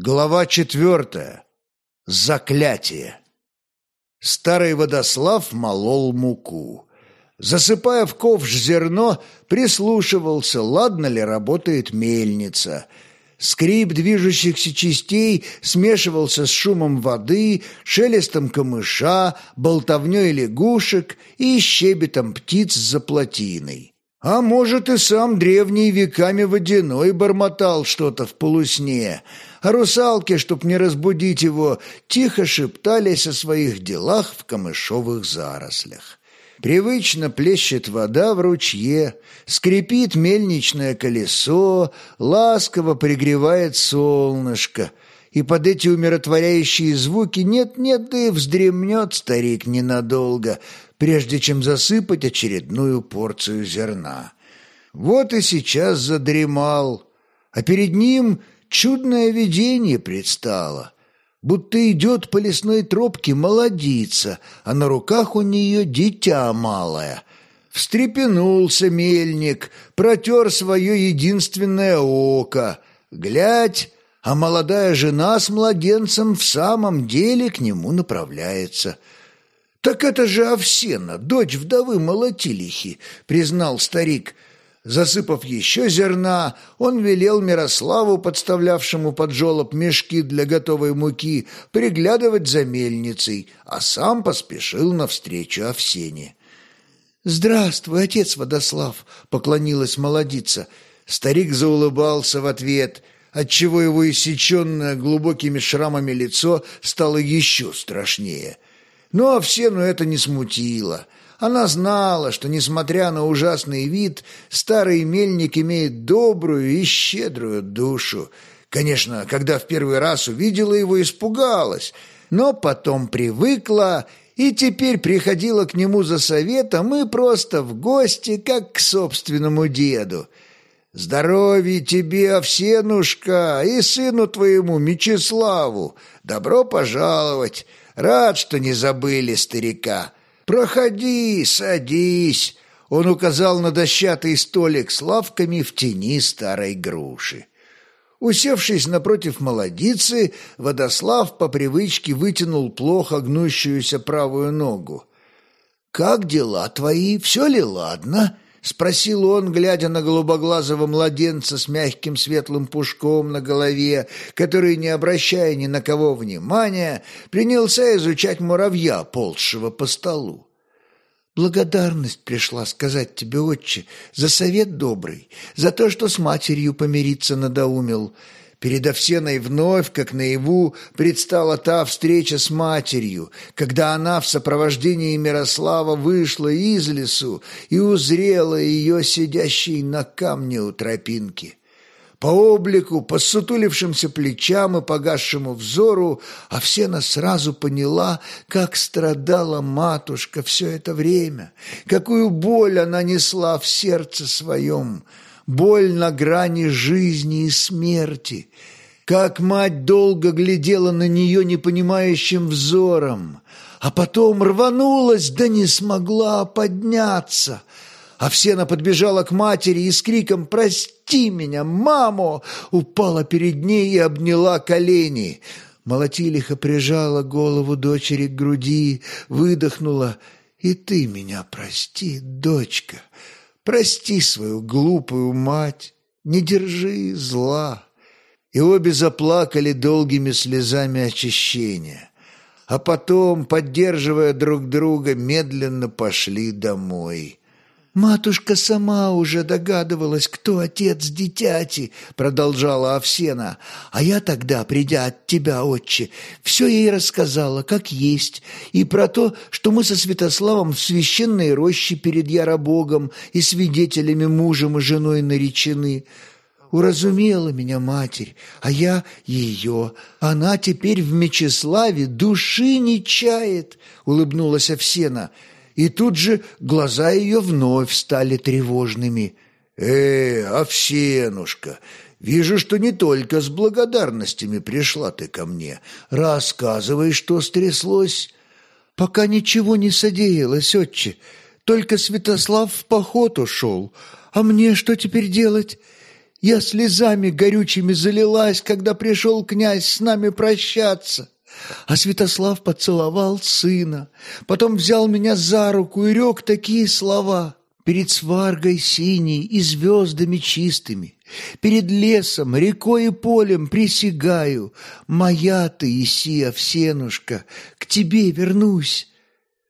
Глава четвертая. Заклятие. Старый водослав молол муку. Засыпая в ковш зерно, прислушивался, ладно ли работает мельница. Скрип движущихся частей смешивался с шумом воды, шелестом камыша, болтовней лягушек и щебетом птиц за плотиной. А может, и сам древний веками водяной бормотал что-то в полусне, русалки, чтоб не разбудить его, тихо шептались о своих делах в камышовых зарослях. Привычно плещет вода в ручье, скрипит мельничное колесо, ласково пригревает солнышко, и под эти умиротворяющие звуки нет-нет, да и вздремнет старик ненадолго, прежде чем засыпать очередную порцию зерна. Вот и сейчас задремал, а перед ним чудное видение предстало, будто идет по лесной тропке молодица, а на руках у нее дитя малое. Встрепенулся мельник, протер свое единственное око. Глядь, а молодая жена с младенцем в самом деле к нему направляется — «Так это же Овсена, дочь вдовы Молотилихи», — признал старик. Засыпав еще зерна, он велел Мирославу, подставлявшему под жолоб мешки для готовой муки, приглядывать за мельницей, а сам поспешил навстречу Овсене. «Здравствуй, отец Водослав!» — поклонилась молодица. Старик заулыбался в ответ, отчего его иссеченное глубокими шрамами лицо стало еще страшнее — но Овсену это не смутило. Она знала, что, несмотря на ужасный вид, старый мельник имеет добрую и щедрую душу. Конечно, когда в первый раз увидела его, испугалась, но потом привыкла и теперь приходила к нему за советом и просто в гости, как к собственному деду. «Здоровья тебе, Овсенушка, и сыну твоему, Мечиславу! Добро пожаловать! Рад, что не забыли старика. Проходи, садись. Он указал на дощатый столик с лавками в тени старой груши. Усевшись напротив молодицы, Водослав по привычке вытянул плохо гнущуюся правую ногу. «Как дела твои? Все ли ладно?» — спросил он, глядя на голубоглазого младенца с мягким светлым пушком на голове, который, не обращая ни на кого внимания, принялся изучать муравья, ползшего по столу. «Благодарность пришла сказать тебе, отче, за совет добрый, за то, что с матерью помириться надоумил». Перед Овсеной вновь, как наяву, предстала та встреча с матерью, когда она в сопровождении Мирослава вышла из лесу и узрела ее сидящей на камне у тропинки. По облику, по сутулившимся плечам и погасшему взору Овсена сразу поняла, как страдала матушка все это время, какую боль она несла в сердце своем, боль на грани жизни и смерти. Как мать долго глядела на нее непонимающим взором, а потом рванулась, да не смогла подняться. Овсена подбежала к матери и с криком «Прости меня, маму!» упала перед ней и обняла колени. Молотилиха прижала голову дочери к груди, выдохнула «И ты меня прости, дочка!» Прости свою глупую мать, не держи зла. И обе заплакали долгими слезами очищения, а потом, поддерживая друг друга, медленно пошли домой. «Матушка сама уже догадывалась, кто отец дитяти», — продолжала Овсена. «А я тогда, придя от тебя, отче, все ей рассказала, как есть, и про то, что мы со Святославом в священной роще перед Яробогом и свидетелями мужем и женой наречены». Уразумела меня матерь, а я ее. Она теперь в Мечеславе души не чает, — улыбнулась Овсена и тут же глаза ее вновь стали тревожными. «Э, Овсенушка, вижу, что не только с благодарностями пришла ты ко мне. Рассказывай, что стряслось». «Пока ничего не содеялось, отче. Только Святослав в поход ушел. А мне что теперь делать?» Я слезами горючими залилась, когда пришел князь с нами прощаться. А Святослав поцеловал сына, потом взял меня за руку и рек такие слова. Перед сваргой синей и звездами чистыми, Перед лесом, рекой и полем присягаю, Моя ты, Исия Всенушка, к тебе вернусь.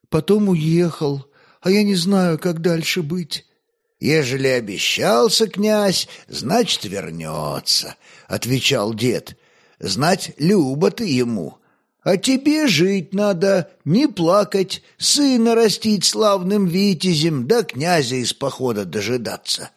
Потом уехал, а я не знаю, как дальше быть. «Ежели обещался князь, значит, вернется», — отвечал дед. «Знать, люба ты ему. А тебе жить надо, не плакать, сына растить славным витязем, да князя из похода дожидаться».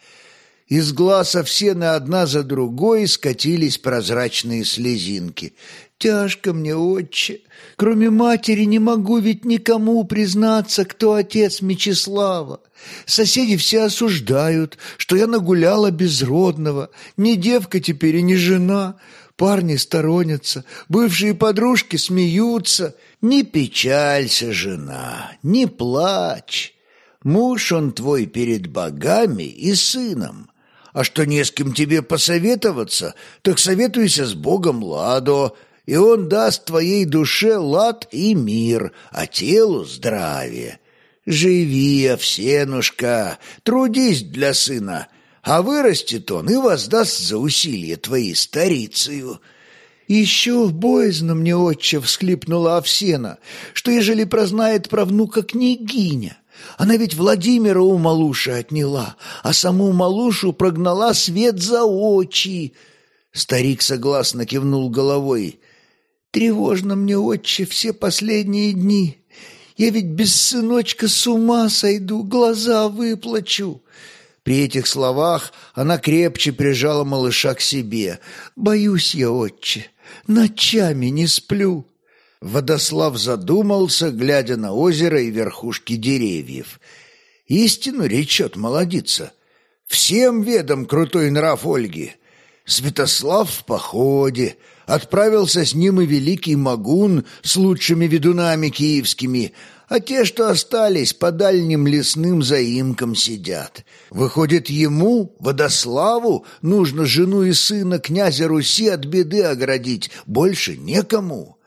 Из глаз Овсены одна за другой скатились прозрачные слезинки. «Тяжко мне, отче. Кроме матери не могу ведь никому признаться, кто отец Мечислава. Соседи все осуждают, что я нагуляла безродного. Не девка теперь и не жена. Парни сторонятся, бывшие подружки смеются. Не печалься, жена, не плачь. Муж он твой перед богами и сыном. А что не с кем тебе посоветоваться, так советуйся с Богом Ладо, и он даст твоей душе лад и мир, а телу здравие. Живи, Овсенушка, трудись для сына, а вырастет он и воздаст за усилия твои старицею». «Еще боязно мне, отче!» — всхлипнула Овсена, «что, ежели прознает про внука княгиня, она ведь Владимира у малуши отняла, а саму малушу прогнала свет за очи. Старик согласно кивнул головой. Тревожно мне, отче, все последние дни. Я ведь без сыночка с ума сойду, глаза выплачу. При этих словах она крепче прижала малыша к себе. «Боюсь я, отче, ночами не сплю». Водослав задумался, глядя на озеро и верхушки деревьев. Истину речет молодица. Всем ведом крутой нрав Ольги. Святослав в походе. Отправился с ним и великий Магун с лучшими ведунами киевскими, а те, что остались, по дальним лесным заимкам сидят. Выходит, ему, Водославу, нужно жену и сына князя Руси от беды оградить, больше некому.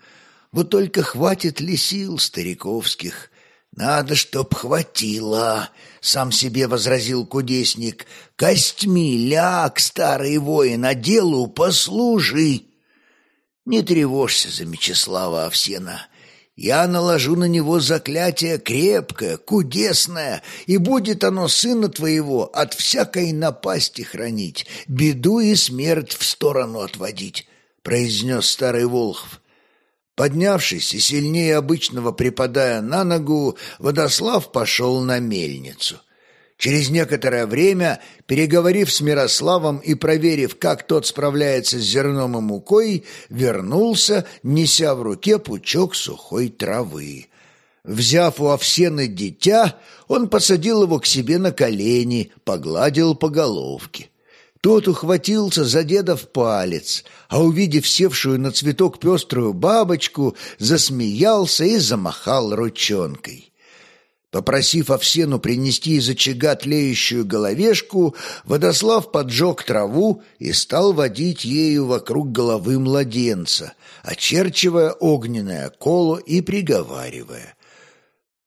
Вот только хватит ли сил стариковских? Надо, чтоб хватило, сам себе возразил кудесник. Костьми ляг, старый воин, а делу послужи. Не тревожься за Мечислава Овсена. Я наложу на него заклятие крепкое, кудесное, и будет оно сына твоего от всякой напасти хранить, беду и смерть в сторону отводить, произнес старый Волхв. Поднявшись и сильнее обычного припадая на ногу, Водослав пошел на мельницу. Через некоторое время, переговорив с Мирославом и проверив, как тот справляется с зерном и мукой, вернулся, неся в руке пучок сухой травы. Взяв у Овсены дитя, он посадил его к себе на колени, погладил по головке. Тот ухватился за деда в палец, а увидев севшую на цветок пеструю бабочку, засмеялся и замахал ручонкой. Попросив Овсену принести из очага тлеющую головешку, Водослав поджег траву и стал водить ею вокруг головы младенца, очерчивая огненное коло и приговаривая.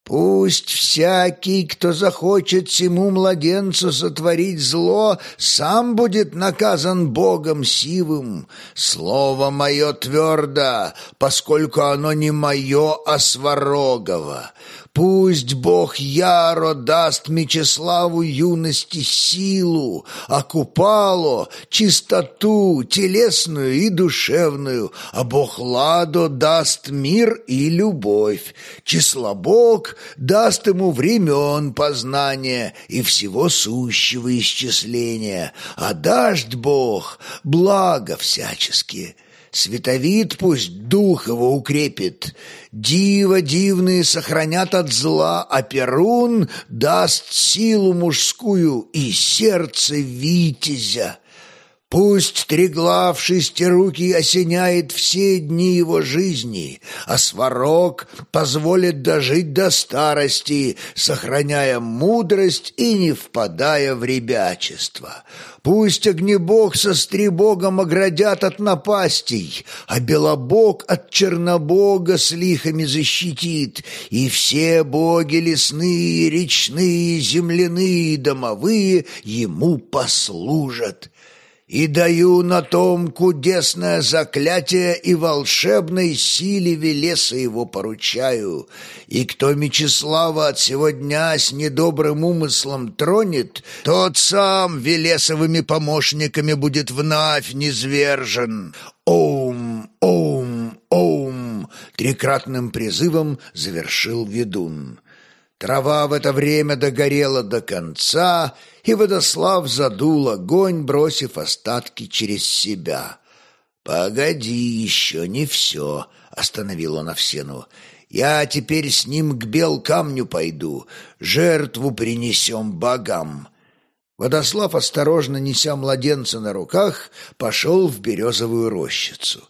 Пусть всякий, кто захочет всему младенцу сотворить зло, сам будет наказан Богом сивым. Слово мое твердо, поскольку оно не мое, а сварогово. Пусть Бог Яро даст Мечиславу юности силу, а Купало — чистоту телесную и душевную, а Бог Ладо даст мир и любовь. Числобог даст ему времен познания и всего сущего исчисления, а даст Бог благо всяческие — Световид пусть дух его укрепит, дива дивные сохранят от зла, а Перун даст силу мужскую и сердце витязя. Пусть Триглав шестирукий осеняет все дни его жизни, а Сварог позволит дожить до старости, сохраняя мудрость и не впадая в ребячество. Пусть огнебог со стребогом оградят от напастей, а белобог от чернобога с лихами защитит, и все боги лесные, речные, земляные, домовые ему послужат» и даю на том кудесное заклятие и волшебной силе Велеса его поручаю. И кто Мечислава от сего дня с недобрым умыслом тронет, тот сам Велесовыми помощниками будет вновь низвержен. Оум, оум, оум!» Трикратным призывом завершил ведун. Трава в это время догорела до конца, и Водослав задул огонь, бросив остатки через себя. «Погоди, еще не все», — остановил он Овсену. «Я теперь с ним к бел камню пойду, жертву принесем богам». Водослав, осторожно неся младенца на руках, пошел в березовую рощицу.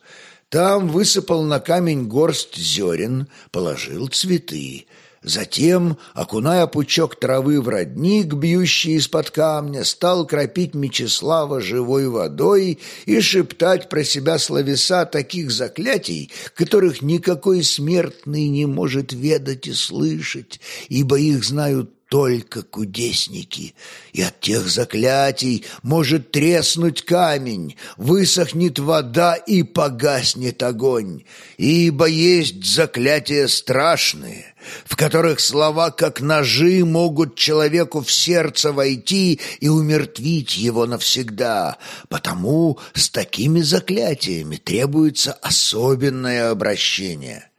Там высыпал на камень горсть зерен, положил цветы — Затем, окуная пучок травы в родник, бьющий из-под камня, стал кропить Мечислава живой водой и шептать про себя словеса таких заклятий, которых никакой смертный не может ведать и слышать, ибо их знают только кудесники, и от тех заклятий может треснуть камень, высохнет вода и погаснет огонь, ибо есть заклятия страшные, в которых слова, как ножи, могут человеку в сердце войти и умертвить его навсегда, потому с такими заклятиями требуется особенное обращение».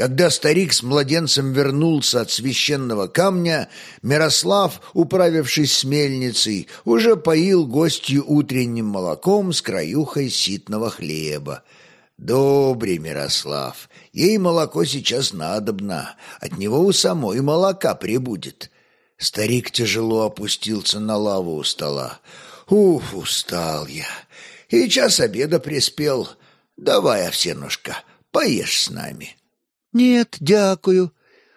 Когда старик с младенцем вернулся от священного камня, Мирослав, управившись с мельницей, уже поил гостью утренним молоком с краюхой ситного хлеба. «Добрый Мирослав, ей молоко сейчас надобно, от него у самой молока прибудет». Старик тяжело опустился на лаву у стола. «Уф, устал я, и час обеда приспел. Давай, Овсенушка, поешь с нами». «Нет, дякую.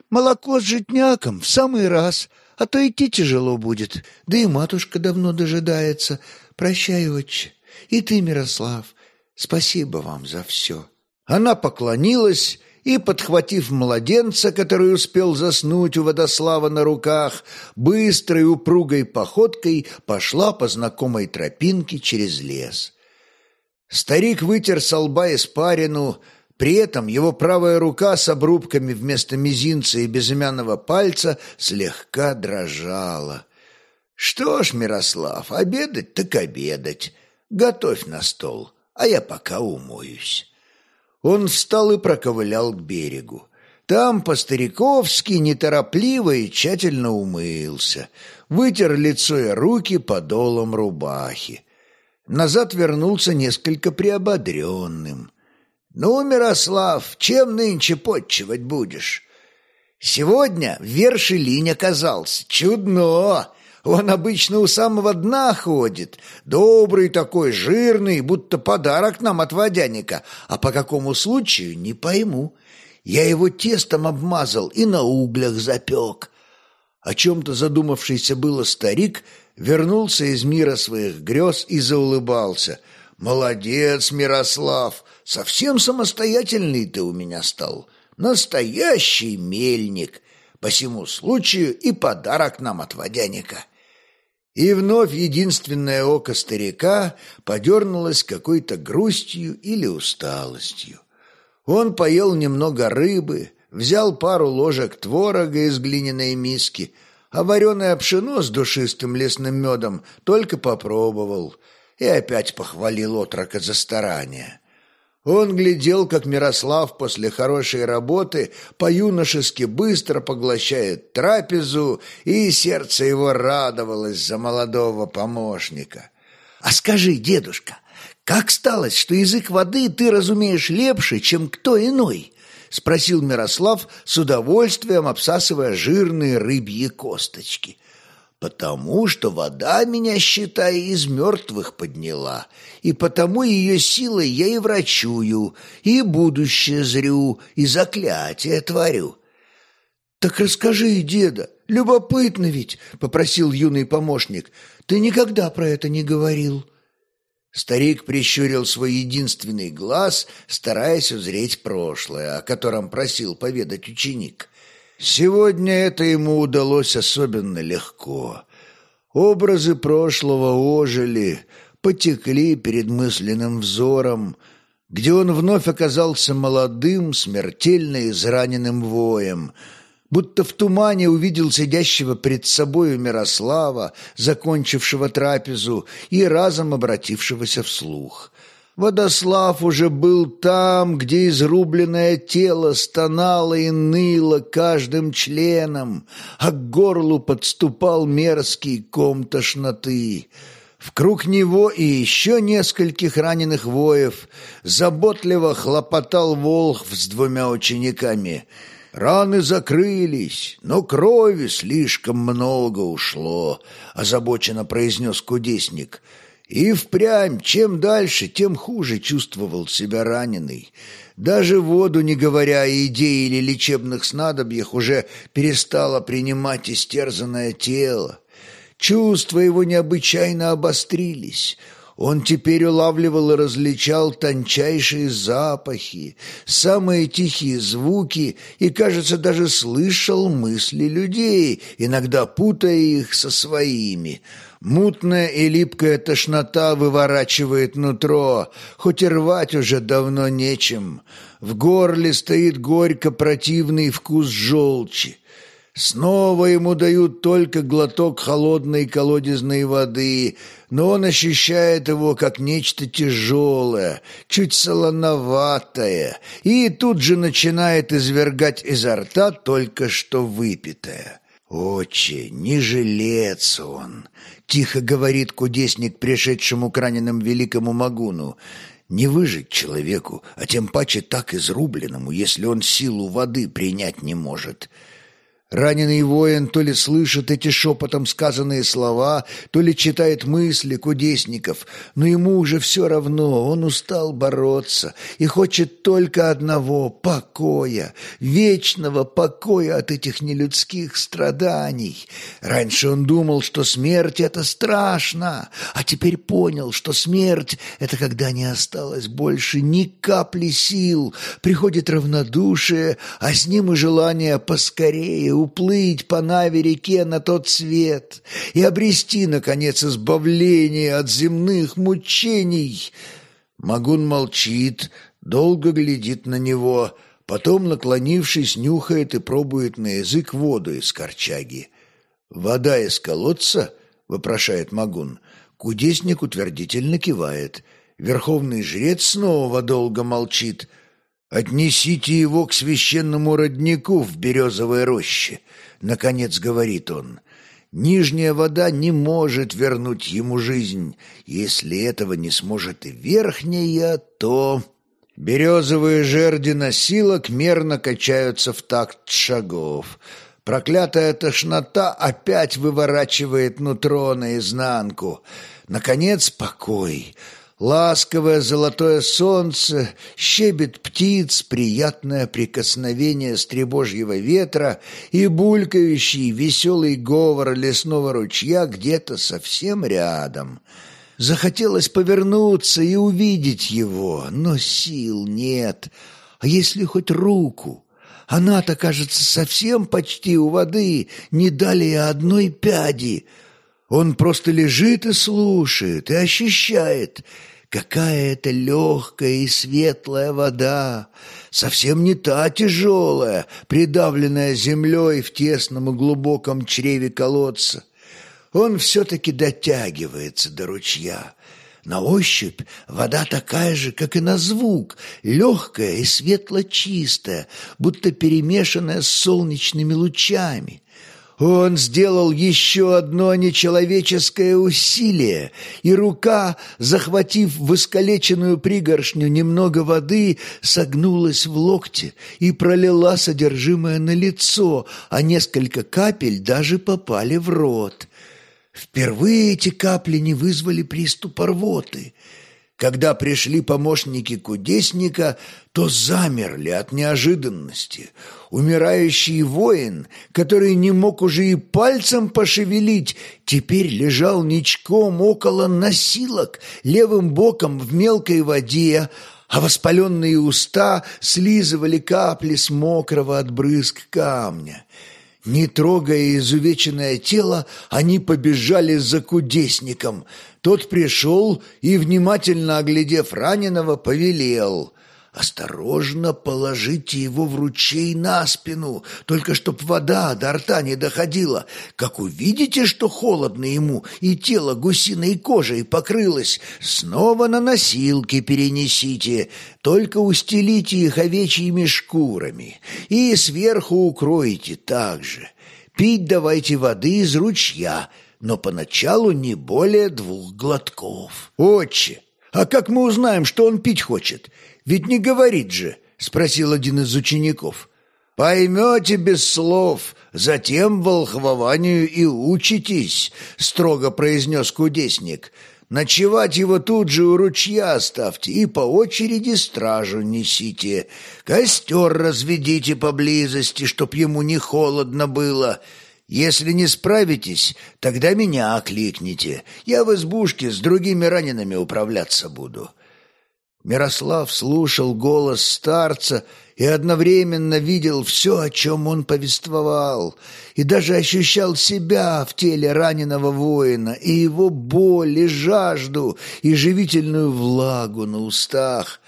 Молоко с житняком в самый раз, а то идти тяжело будет. Да и матушка давно дожидается. Прощай, отче. И ты, Мирослав, спасибо вам за все». Она поклонилась и, подхватив младенца, который успел заснуть у Водослава на руках, быстрой упругой походкой пошла по знакомой тропинке через лес. Старик вытер со лба испарину, при этом его правая рука с обрубками вместо мизинца и безымянного пальца слегка дрожала. «Что ж, Мирослав, обедать так обедать. Готовь на стол, а я пока умоюсь». Он встал и проковылял к берегу. Там по-стариковски неторопливо и тщательно умылся, вытер лицо и руки подолом рубахи. Назад вернулся несколько приободренным. «Ну, Мирослав, чем нынче подчивать будешь?» «Сегодня верши оказался. Чудно! Он обычно у самого дна ходит. Добрый такой, жирный, будто подарок нам от водяника. А по какому случаю, не пойму. Я его тестом обмазал и на углях запек». О чем-то задумавшийся было старик вернулся из мира своих грез и заулыбался. «Молодец, Мирослав! Совсем самостоятельный ты у меня стал. Настоящий мельник. По всему случаю и подарок нам от водяника». И вновь единственное око старика подернулось какой-то грустью или усталостью. Он поел немного рыбы, взял пару ложек творога из глиняной миски, а вареное пшено с душистым лесным медом только попробовал и опять похвалил отрока за старание. Он глядел, как Мирослав после хорошей работы по-юношески быстро поглощает трапезу, и сердце его радовалось за молодого помощника. «А скажи, дедушка, как сталось, что язык воды ты разумеешь лепше, чем кто иной?» — спросил Мирослав с удовольствием, обсасывая жирные рыбьи косточки. Потому что вода меня, считай, из мертвых подняла, и потому ее силой я и врачую, и будущее зрю, и заклятие творю». «Так расскажи, деда, любопытно ведь», — попросил юный помощник. «Ты никогда про это не говорил». Старик прищурил свой единственный глаз, стараясь узреть прошлое, о котором просил поведать ученик. Сегодня это ему удалось особенно легко. Образы прошлого ожили, потекли перед мысленным взором, где он вновь оказался молодым, смертельно израненным воем — будто в тумане увидел сидящего пред собою Мирослава, закончившего трапезу и разом обратившегося вслух. Водослав уже был там, где изрубленное тело стонало и ныло каждым членом, а к горлу подступал мерзкий ком тошноты. В круг него и еще нескольких раненых воев заботливо хлопотал Волхв с двумя учениками — Раны закрылись, но крови слишком много ушло, озабоченно произнес кудесник. И впрямь, чем дальше, тем хуже чувствовал себя раненый. Даже воду, не говоря о еде или лечебных снадобьях, уже перестало принимать истерзанное тело. Чувства его необычайно обострились — он теперь улавливал и различал тончайшие запахи, самые тихие звуки и, кажется, даже слышал мысли людей, иногда путая их со своими. Мутная и липкая тошнота выворачивает нутро, хоть и рвать уже давно нечем. В горле стоит горько противный вкус желчи. Снова ему дают только глоток холодной колодезной воды, но он ощущает его как нечто тяжелое, чуть солоноватое, и тут же начинает извергать изо рта только что выпитое. «Отче, не жилец он!» — тихо говорит кудесник, пришедшему к раненому великому Магуну. «Не выжить человеку, а тем паче так изрубленному, если он силу воды принять не может». Раненый воин то ли слышит эти шепотом сказанные слова, то ли читает мысли кудесников, но ему уже все равно, он устал бороться и хочет только одного — покоя, вечного покоя от этих нелюдских страданий. Раньше он думал, что смерть — это страшно, а теперь понял, что смерть — это когда не осталось больше ни капли сил, приходит равнодушие, а с ним и желание поскорее уплыть по Наве-реке на тот свет и обрести, наконец, избавление от земных мучений. Магун молчит, долго глядит на него, потом, наклонившись, нюхает и пробует на язык воду из корчаги. «Вода из колодца?» — вопрошает Магун. Кудесник утвердительно кивает. Верховный жрец снова долго молчит — «Отнесите его к священному роднику в березовой роще», — наконец говорит он. «Нижняя вода не может вернуть ему жизнь. Если этого не сможет и верхняя, то...» Березовые жерди носилок мерно качаются в такт шагов. Проклятая тошнота опять выворачивает нутро наизнанку. Наконец, покой — Ласковое золотое солнце, щебет птиц, приятное прикосновение стребожьего ветра и булькающий веселый говор лесного ручья где-то совсем рядом. Захотелось повернуться и увидеть его, но сил нет. А если хоть руку? Она-то, кажется, совсем почти у воды, не далее одной пяди — он просто лежит и слушает, и ощущает, какая это легкая и светлая вода, совсем не та тяжелая, придавленная землей в тесном и глубоком чреве колодца. Он все-таки дотягивается до ручья. На ощупь вода такая же, как и на звук, легкая и светло-чистая, будто перемешанная с солнечными лучами. Он сделал еще одно нечеловеческое усилие, и рука, захватив в искалеченную пригоршню немного воды, согнулась в локте и пролила содержимое на лицо, а несколько капель даже попали в рот. Впервые эти капли не вызвали приступ рвоты. Когда пришли помощники кудесника, то замерли от неожиданности. Умирающий воин, который не мог уже и пальцем пошевелить, теперь лежал ничком около носилок, левым боком в мелкой воде, а воспаленные уста слизывали капли с мокрого от брызг камня. Не трогая изувеченное тело, они побежали за кудесником. Тот пришел и, внимательно оглядев раненого, повелел. Осторожно положите его в ручей на спину, только чтоб вода до рта не доходила. Как увидите, что холодно ему, и тело гусиной кожей покрылось, снова на носилки перенесите, только устелите их овечьими шкурами и сверху укроете так же. Пить давайте воды из ручья, но поначалу не более двух глотков. Отче, а как мы узнаем, что он пить хочет? Ведь не говорит же, спросил один из учеников. Поймете без слов, затем волхвованию и учитесь, строго произнес кудесник. Ночевать его тут же у ручья оставьте и по очереди стражу несите. Костер разведите поблизости, чтоб ему не холодно было. Если не справитесь, тогда меня окликните. Я в избушке с другими ранеными управляться буду». Мирослав слушал голос старца и одновременно видел все, о чем он повествовал, и даже ощущал себя в теле раненого воина, и его боль, и жажду, и живительную влагу на устах.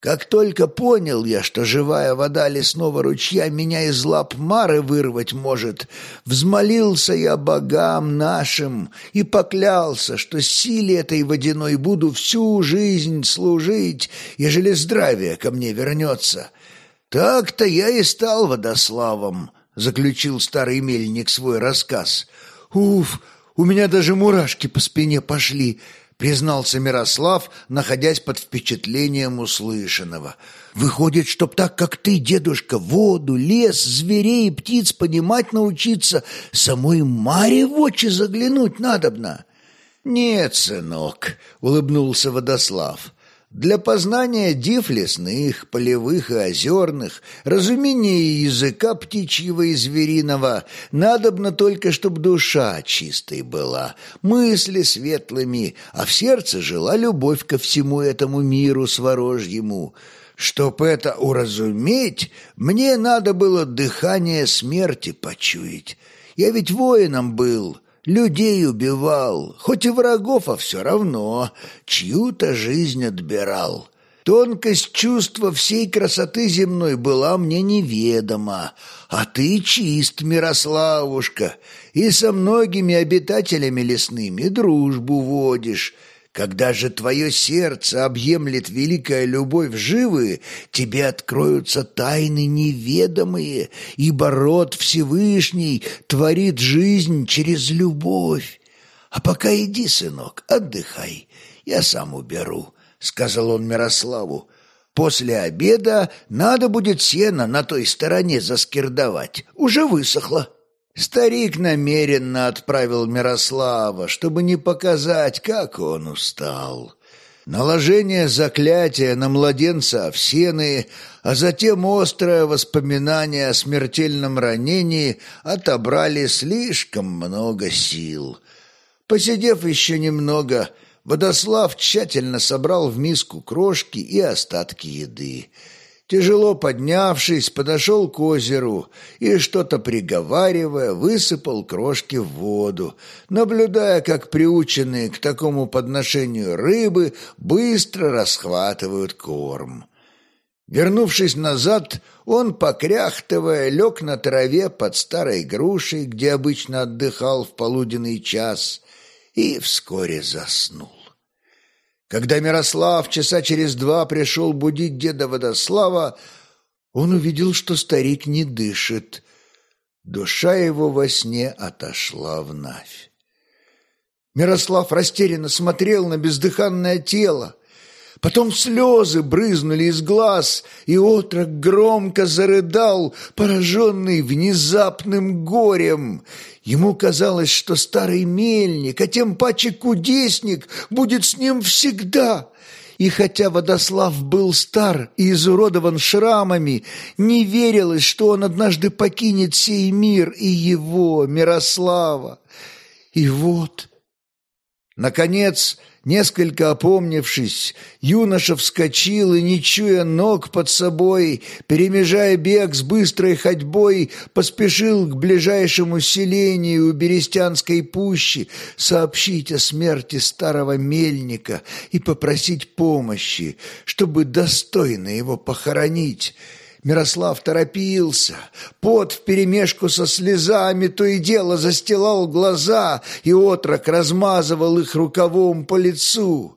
Как только понял я, что живая вода лесного ручья меня из лап Мары вырвать может, взмолился я богам нашим и поклялся, что силе этой водяной буду всю жизнь служить, ежели здравие ко мне вернется. Так-то я и стал водославом, — заключил старый мельник свой рассказ. Уф, у меня даже мурашки по спине пошли, признался Мирослав, находясь под впечатлением услышанного. «Выходит, чтоб так, как ты, дедушка, воду, лес, зверей и птиц понимать научиться, самой Маре в очи заглянуть надобно?» «Нет, сынок», — улыбнулся Водослав, для познания див лесных, полевых и озерных, разумения языка птичьего и звериного, надобно только, чтоб душа чистой была, мысли светлыми, а в сердце жила любовь ко всему этому миру сворожьему. Чтоб это уразуметь, мне надо было дыхание смерти почуять. Я ведь воином был» Людей убивал, хоть и врагов, а все равно чью-то жизнь отбирал. Тонкость чувства всей красоты земной была мне неведома, а ты чист, Мирославушка, и со многими обитателями лесными дружбу водишь, когда же твое сердце объемлет великая любовь живы, тебе откроются тайны неведомые, ибо род Всевышний творит жизнь через любовь. А пока иди, сынок, отдыхай, я сам уберу, — сказал он Мирославу. После обеда надо будет сено на той стороне заскирдовать, уже высохло. Старик намеренно отправил Мирослава, чтобы не показать, как он устал. Наложение заклятия на младенца Овсены, а затем острое воспоминание о смертельном ранении отобрали слишком много сил. Посидев еще немного, Водослав тщательно собрал в миску крошки и остатки еды — Тяжело поднявшись, подошел к озеру и, что-то приговаривая, высыпал крошки в воду, наблюдая, как приученные к такому подношению рыбы быстро расхватывают корм. Вернувшись назад, он, покряхтывая, лег на траве под старой грушей, где обычно отдыхал в полуденный час, и вскоре заснул. Когда Мирослав часа через два пришел будить деда Водослава, он увидел, что старик не дышит. Душа его во сне отошла в Навь. Мирослав растерянно смотрел на бездыханное тело. Потом слезы брызнули из глаз, и отрок громко зарыдал, пораженный внезапным горем. Ему казалось, что старый мельник, а тем паче кудесник, будет с ним всегда. И хотя Водослав был стар и изуродован шрамами, не верилось, что он однажды покинет сей мир и его, Мирослава. И вот, наконец, Несколько опомнившись, юноша вскочил и, не чуя ног под собой, перемежая бег с быстрой ходьбой, поспешил к ближайшему селению у Берестянской пущи сообщить о смерти старого мельника и попросить помощи, чтобы достойно его похоронить. Мирослав торопился. Пот вперемешку со слезами то и дело застилал глаза, и отрок размазывал их рукавом по лицу.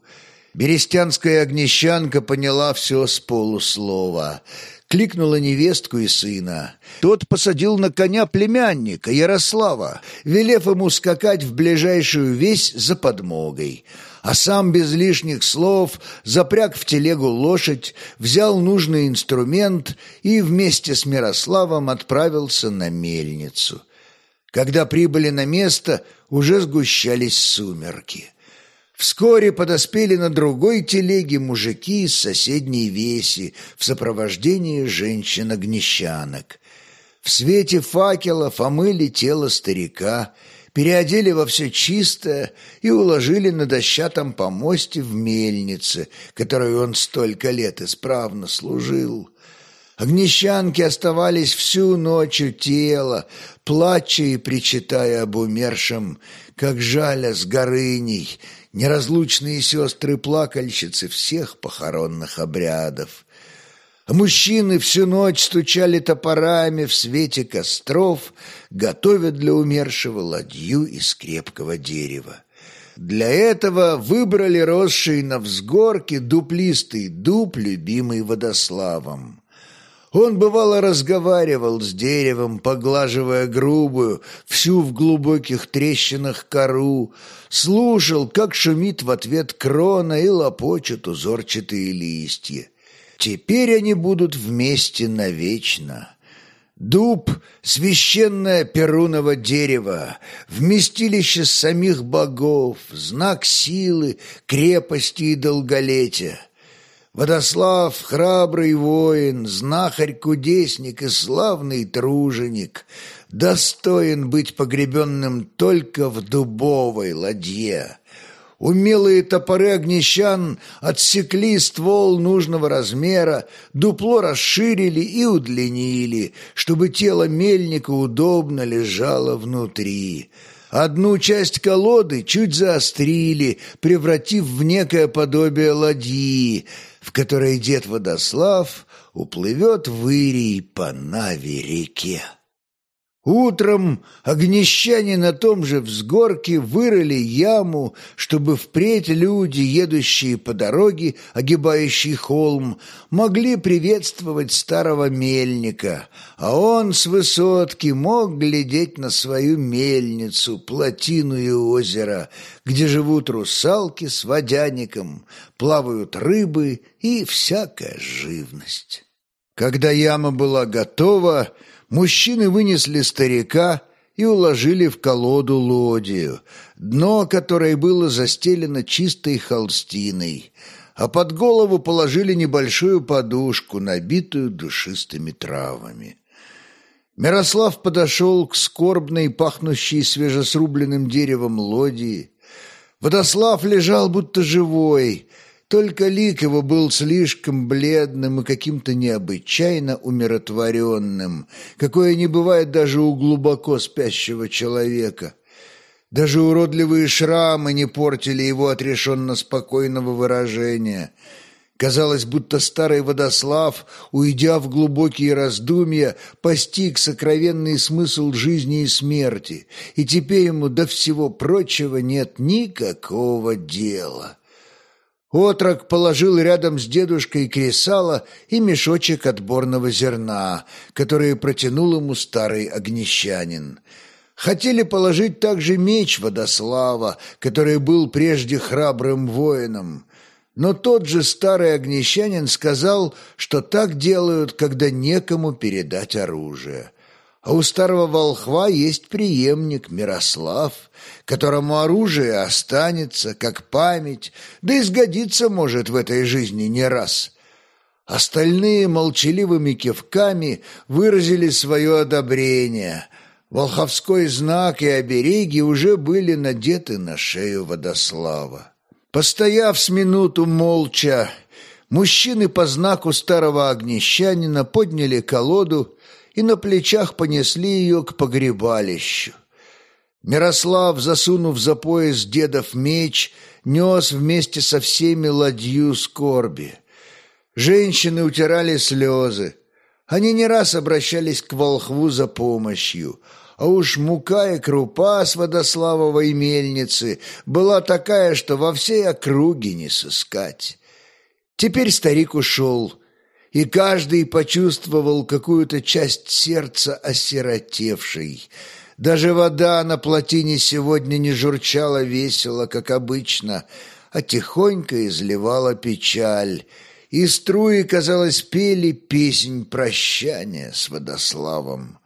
Берестянская огнещанка поняла все с полуслова. Кликнула невестку и сына. Тот посадил на коня племянника Ярослава, велев ему скакать в ближайшую весь за подмогой а сам без лишних слов запряг в телегу лошадь, взял нужный инструмент и вместе с Мирославом отправился на мельницу. Когда прибыли на место, уже сгущались сумерки. Вскоре подоспели на другой телеге мужики из соседней веси в сопровождении женщин-огнещанок. В свете факелов омыли тело старика – переодели во все чистое и уложили на дощатом помосте в мельнице, которую он столько лет исправно служил. Огнещанки оставались всю ночь у тела, плача и причитая об умершем, как жаля с Горыней, неразлучные сестры-плакальщицы всех похоронных обрядов. Мужчины всю ночь стучали топорами в свете костров, готовя для умершего ладью из крепкого дерева. Для этого выбрали росший на взгорке дуплистый дуб, любимый водославом. Он, бывало, разговаривал с деревом, поглаживая грубую, всю в глубоких трещинах кору, слушал, как шумит в ответ крона и лопочут узорчатые листья. Теперь они будут вместе навечно. Дуб — священное перуново дерево, вместилище самих богов, знак силы, крепости и долголетия. Водослав — храбрый воин, знахарь-кудесник и славный труженик, достоин быть погребенным только в дубовой ладье. Умелые топоры огнещан отсекли ствол нужного размера, дупло расширили и удлинили, чтобы тело мельника удобно лежало внутри. Одну часть колоды чуть заострили, превратив в некое подобие ладьи, в которой дед Водослав уплывет в Ирий по Нави-реке. Утром огнещане на том же взгорке вырыли яму, чтобы впредь люди, едущие по дороге, огибающие холм, могли приветствовать старого мельника, а он с высотки мог глядеть на свою мельницу, плотину и озеро, где живут русалки с водяником, плавают рыбы и всякая живность. Когда яма была готова, Мужчины вынесли старика и уложили в колоду лодию, дно которой было застелено чистой холстиной, а под голову положили небольшую подушку, набитую душистыми травами. Мирослав подошел к скорбной, пахнущей свежесрубленным деревом лодии. Водослав лежал будто живой — только лик его был слишком бледным и каким-то необычайно умиротворенным, какое не бывает даже у глубоко спящего человека. Даже уродливые шрамы не портили его отрешенно спокойного выражения. Казалось, будто старый водослав, уйдя в глубокие раздумья, постиг сокровенный смысл жизни и смерти, и теперь ему до всего прочего нет никакого дела. Отрок положил рядом с дедушкой кресало и мешочек отборного зерна, который протянул ему старый огнещанин. Хотели положить также меч Водослава, который был прежде храбрым воином. Но тот же старый огнещанин сказал, что так делают, когда некому передать оружие. А у старого волхва есть преемник Мирослав, которому оружие останется, как память, да и сгодится может в этой жизни не раз. Остальные молчаливыми кивками выразили свое одобрение. Волховской знак и обереги уже были надеты на шею Водослава. Постояв с минуту молча, мужчины по знаку старого огнещанина подняли колоду и на плечах понесли ее к погребалищу. Мирослав, засунув за пояс дедов меч, нес вместе со всеми ладью скорби. Женщины утирали слезы. Они не раз обращались к волхву за помощью, а уж мука и крупа с водославовой мельницы была такая, что во всей округе не сыскать. Теперь старик ушел, и каждый почувствовал какую-то часть сердца осиротевшей. Даже вода на плотине сегодня не журчала весело, как обычно, а тихонько изливала печаль, и струи, казалось, пели песнь прощания с водославом.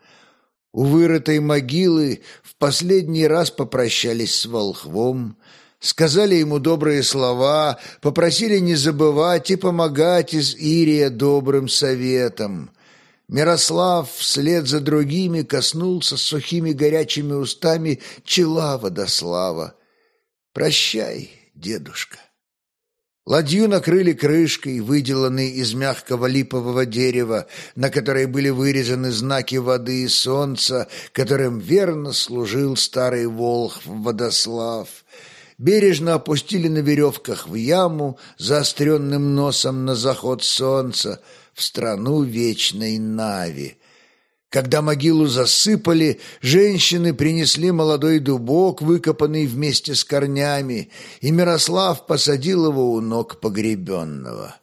У вырытой могилы в последний раз попрощались с волхвом, сказали ему добрые слова, попросили не забывать и помогать из Ирия добрым советом. Мирослав вслед за другими коснулся сухими горячими устами чела Водослава. «Прощай, дедушка». Ладью накрыли крышкой, выделанной из мягкого липового дерева, на которой были вырезаны знаки воды и солнца, которым верно служил старый волх Водослав. Бережно опустили на веревках в яму, заостренным носом на заход солнца, в страну вечной Нави, когда могилу засыпали, женщины принесли молодой дубок, выкопанный вместе с корнями, и Мирослав посадил его у ног погребенного.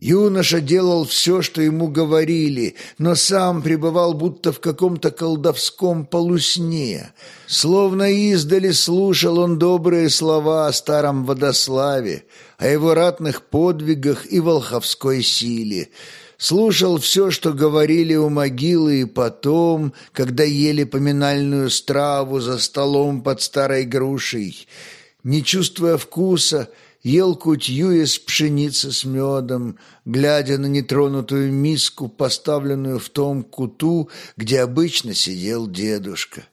Юноша делал все, что ему говорили, но сам пребывал будто в каком-то колдовском полусне. Словно издали слушал он добрые слова о старом водославе, о его ратных подвигах и волховской силе – слушал все, что говорили у могилы, и потом, когда ели поминальную страву за столом под старой грушей, не чувствуя вкуса, ел кутью из пшеницы с медом, глядя на нетронутую миску, поставленную в том куту, где обычно сидел дедушка.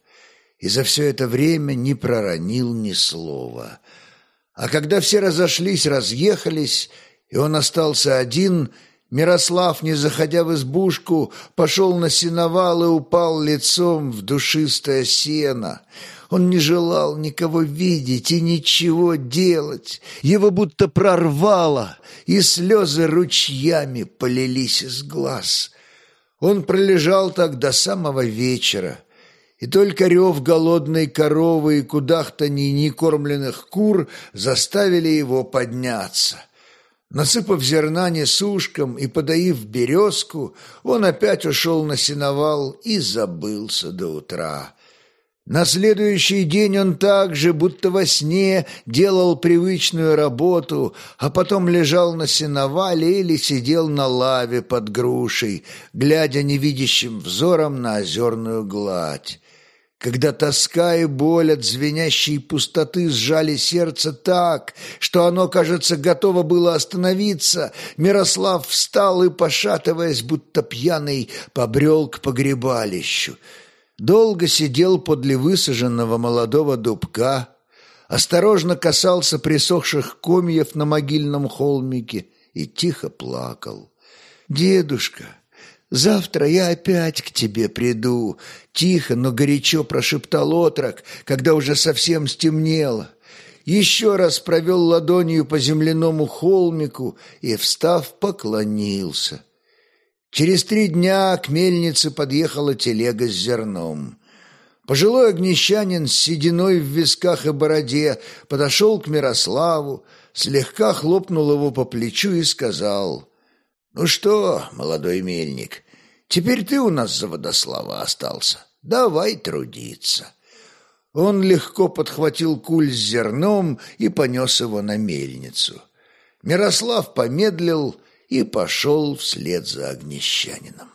И за все это время не проронил ни слова. А когда все разошлись, разъехались, и он остался один – Мирослав, не заходя в избушку, пошел на сеновал и упал лицом в душистое сено. Он не желал никого видеть и ничего делать. Его будто прорвало, и слезы ручьями полились из глаз. Он пролежал так до самого вечера, и только рев голодной коровы и кудахтанье некормленных кур заставили его подняться. Насыпав зерна несушком и подоив березку, он опять ушел на сеновал и забылся до утра. На следующий день он также, будто во сне, делал привычную работу, а потом лежал на сеновале или сидел на лаве под грушей, глядя невидящим взором на озерную гладь когда тоска и боль от звенящей пустоты сжали сердце так, что оно, кажется, готово было остановиться, Мирослав встал и, пошатываясь, будто пьяный, побрел к погребалищу. Долго сидел подле высаженного молодого дубка, осторожно касался присохших комьев на могильном холмике и тихо плакал. «Дедушка, «Завтра я опять к тебе приду», — тихо, но горячо прошептал отрок, когда уже совсем стемнело. Еще раз провел ладонью по земляному холмику и, встав, поклонился. Через три дня к мельнице подъехала телега с зерном. Пожилой огнещанин с сединой в висках и бороде подошел к Мирославу, слегка хлопнул его по плечу и сказал — «Ну что, молодой мельник, теперь ты у нас за водослава остался. Давай трудиться». Он легко подхватил куль с зерном и понес его на мельницу. Мирослав помедлил и пошел вслед за огнещанином.